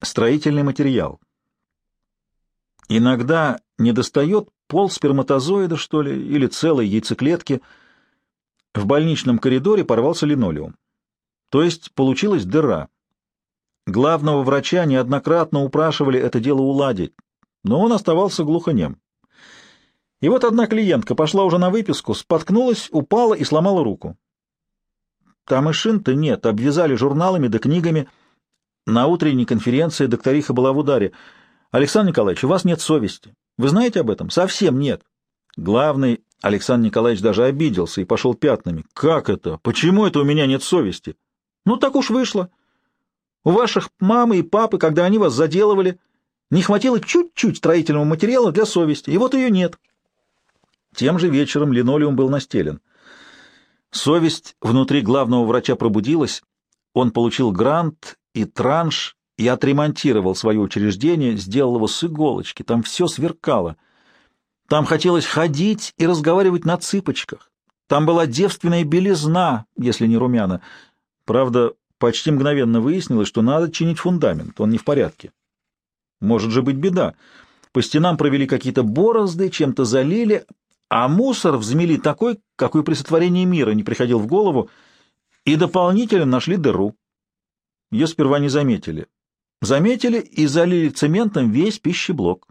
Строительный материал. Иногда недостает пол сперматозоида, что ли, или целой яйцеклетки. В больничном коридоре порвался линолеум. То есть получилась дыра. Главного врача неоднократно упрашивали это дело уладить, но он оставался глухонем. И вот одна клиентка пошла уже на выписку, споткнулась, упала и сломала руку. Там и шин-то нет, обвязали журналами да книгами. На утренней конференции докториха была в ударе. «Александр Николаевич, у вас нет совести. Вы знаете об этом? Совсем нет». Главный Александр Николаевич даже обиделся и пошел пятнами. «Как это? Почему это у меня нет совести?» «Ну, так уж вышло. У ваших мамы и папы, когда они вас заделывали, не хватило чуть-чуть строительного материала для совести, и вот ее нет». Тем же вечером линолеум был настелен. Совесть внутри главного врача пробудилась, он получил грант и транш и отремонтировал свое учреждение, сделал его с иголочки, там все сверкало. Там хотелось ходить и разговаривать на цыпочках. Там была девственная белизна, если не румяна. Правда, почти мгновенно выяснилось, что надо чинить фундамент, он не в порядке. Может же быть беда. По стенам провели какие-то борозды, чем-то залили, а мусор взмели такой, какой при сотворении мира не приходил в голову, и дополнительно нашли дыру. Ее сперва не заметили. Заметили и залили цементом весь пищеблок.